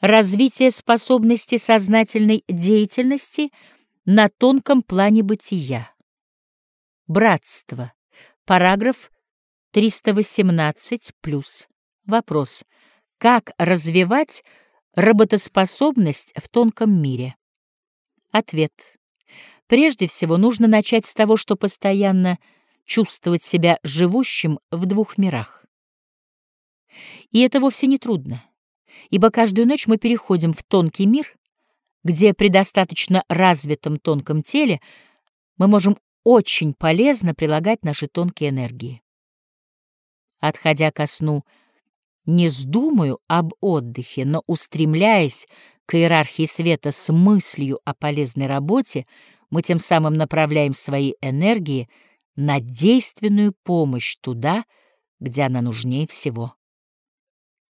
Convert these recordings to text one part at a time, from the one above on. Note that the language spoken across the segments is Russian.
развитие способности сознательной деятельности на тонком плане бытия. Братство. Параграф 318 плюс. Вопрос. Как развивать работоспособность в тонком мире? Ответ. Прежде всего нужно начать с того, что постоянно чувствовать себя живущим в двух мирах. И это вовсе не трудно, ибо каждую ночь мы переходим в тонкий мир, где при достаточно развитом тонком теле мы можем очень полезно прилагать наши тонкие энергии. Отходя ко сну, не с думаю об отдыхе, но устремляясь к иерархии света с мыслью о полезной работе, мы тем самым направляем свои энергии на действенную помощь туда, где она нужнее всего.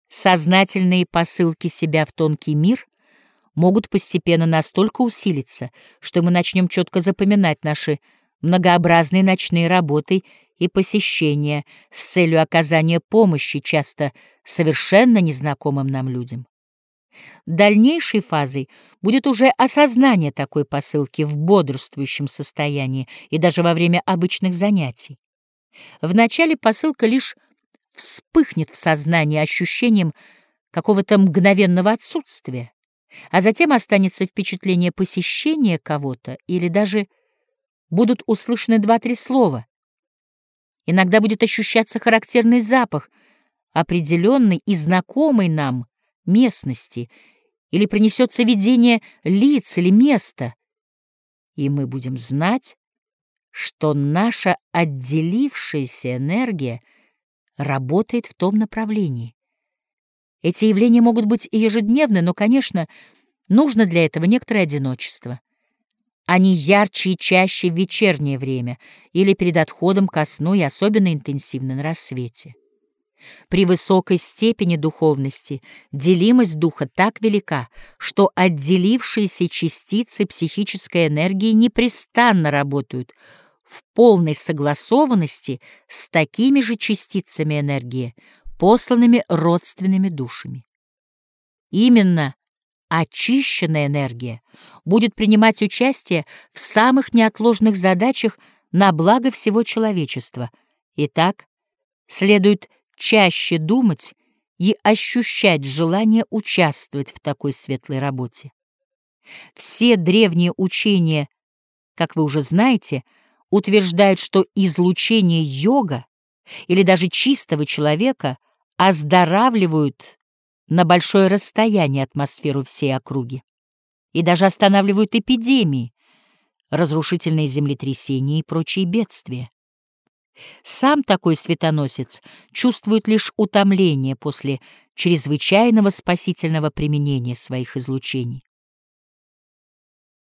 Сознательные посылки себя в тонкий мир могут постепенно настолько усилиться, что мы начнем четко запоминать наши многообразные ночные работы и посещения с целью оказания помощи часто совершенно незнакомым нам людям. Дальнейшей фазой будет уже осознание такой посылки в бодрствующем состоянии и даже во время обычных занятий. Вначале посылка лишь вспыхнет в сознании ощущением какого-то мгновенного отсутствия, а затем останется впечатление посещения кого-то или даже будут услышаны два-три слова. Иногда будет ощущаться характерный запах, определенный и знакомый нам местности, или принесется видение лиц или места, и мы будем знать, что наша отделившаяся энергия работает в том направлении. Эти явления могут быть ежедневны, но, конечно, нужно для этого некоторое одиночество. Они ярче и чаще в вечернее время или перед отходом ко сну и особенно интенсивны на рассвете. При высокой степени духовности делимость духа так велика, что отделившиеся частицы психической энергии непрестанно работают в полной согласованности с такими же частицами энергии, посланными родственными душами. Именно очищенная энергия будет принимать участие в самых неотложных задачах на благо всего человечества. Итак, следует чаще думать и ощущать желание участвовать в такой светлой работе. Все древние учения, как вы уже знаете, утверждают, что излучение йога или даже чистого человека оздоравливают на большое расстояние атмосферу всей округи и даже останавливают эпидемии, разрушительные землетрясения и прочие бедствия. Сам такой светоносец чувствует лишь утомление после чрезвычайного спасительного применения своих излучений.